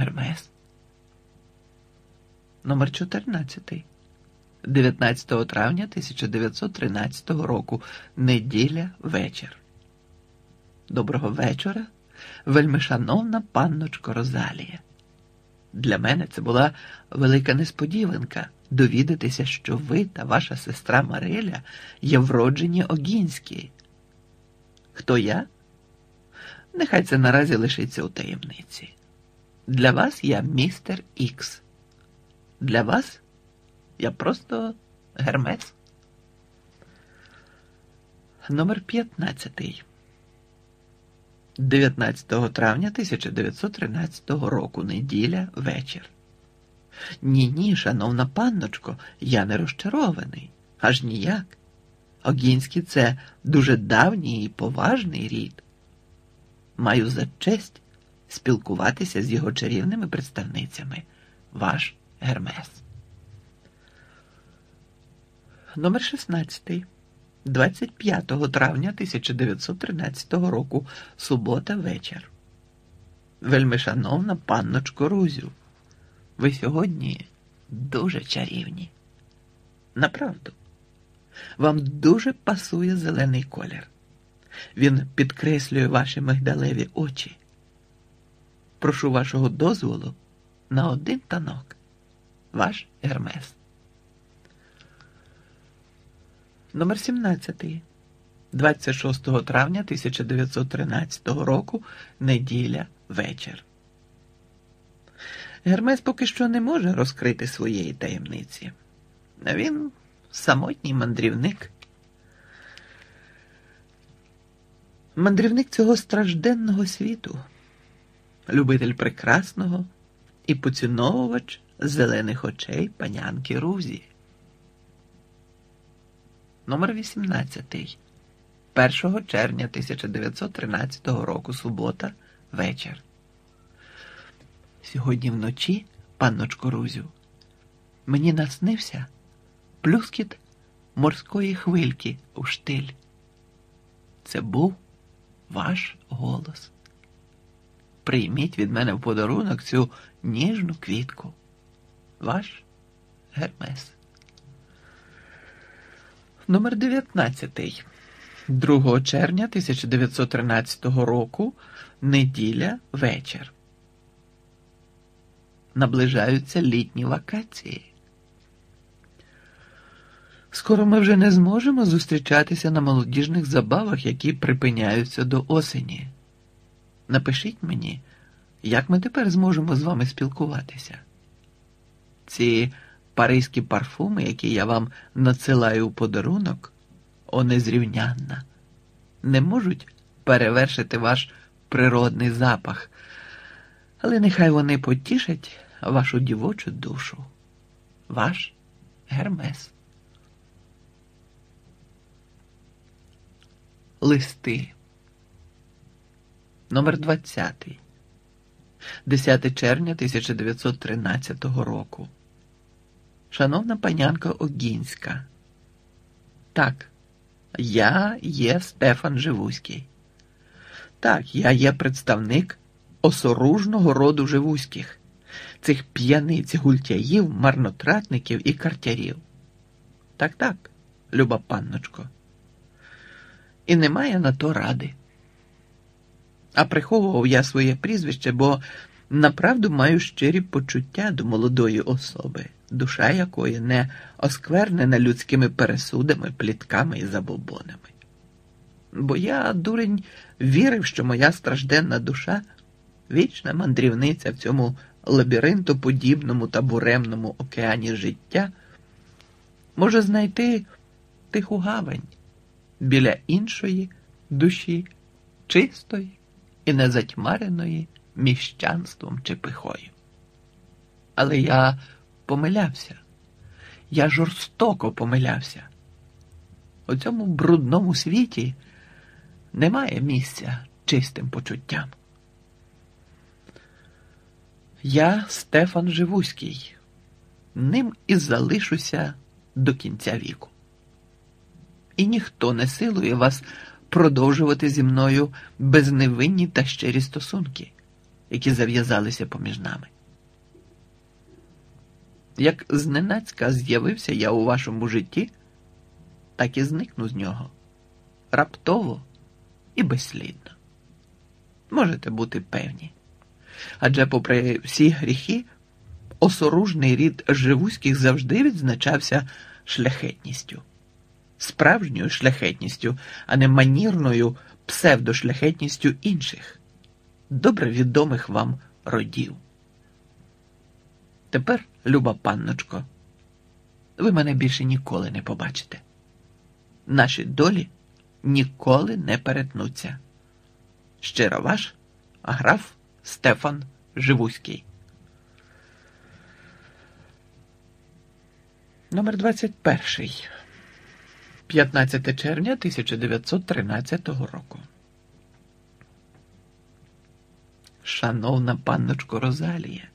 Гермес. Номер 14. 19 травня 1913 року. Неділя вечір. Доброго вечора, вельмишановна панночко Розалія. Для мене це була велика несподіванка довідатися, що ви та ваша сестра Мариля є вроджені Огінські. Хто я? Нехай це наразі лишиться у таємниці. Для вас я містер Ікс. Для вас я просто Гермес. Номер 15. 19 травня 1913 року. Неділя вечір. Ні, ні, шановна панночко, я не розчарований. Аж ніяк. Огінський це дуже давній і поважний рід. Маю за честь спілкуватися з його чарівними представницями. Ваш Гермес. Номер 16. 25 травня 1913 року. Субота вечір. Вельми шановна панночко Рузю. Ви сьогодні дуже чарівні. Направду, вам дуже пасує зелений колір. Він підкреслює ваші мигдалеві очі. Прошу вашого дозволу на один танок. Ваш Гермес. Номер 17. 26 травня 1913 року. Неділя вечір. Гермес поки що не може розкрити своєї таємниці. Він самотній мандрівник. Мандрівник цього стражденного світу, любитель прекрасного і поціновувач зелених очей панянки Рузі. Номер 18. 1 червня 1913 року. Субота. Вечір. Сьогодні вночі, панночко Рузю, мені наснився плюскіт морської хвильки у штиль. Це був ваш голос. Прийміть від мене в подарунок цю ніжну квітку. Ваш Гермес. Номер 19. 2 червня 1913 року. Неділя вечір. Наближаються літні вакації. Скоро ми вже не зможемо зустрічатися на молодіжних забавах, які припиняються до осені. Напишіть мені, як ми тепер зможемо з вами спілкуватися. Ці паризькі парфуми, які я вам надсилаю у подарунок, о незрівнянна, не можуть перевершити ваш природний запах, але нехай вони потішать вашу дівочу душу, ваш Гермес. Листи. Номер 20. 10 червня 1913 року. Шановна панянка Огінська. Так, я є Стефан Живуський. Так, я є представник осоружного роду Живуських, цих п'яниць гультяїв, марнотратників і картярів. Так, так, люба панночко. І немає на то ради. А приховував я своє прізвище, бо направду маю щирі почуття до молодої особи, душа якої не осквернена людськими пересудами, плітками і забобонами. Бо я, дурень, вірив, що моя стражденна душа вічна мандрівниця в цьому лабіринтоподібному та буремному океані життя, може знайти тиху гавань біля іншої душі, чистої і незатьмареної міщанством чи пихою. Але я помилявся, я жорстоко помилявся. У цьому брудному світі немає місця чистим почуттям. Я Стефан Живуський, ним і залишуся до кінця віку. І ніхто не силує вас продовжувати зі мною безневинні та щирі стосунки. які зав'язалися поміж нами. Як зненацька з'явився я у вашому житті, так і зникну з нього раптово і безслідно. Можете бути певні. Адже, попри всі гріхи, осоружний рід живуських завжди відзначався шляхетністю, справжньою шляхетністю, а не манірною псевдошляхетністю інших, добре відомих вам родів. Тепер, люба панночко, ви мене більше ніколи не побачите. Наші долі ніколи не перетнуться. Щиро ваш граф Стефан Живуський. Номер 21. 15 червня 1913 року. Шановна панночко Розалія.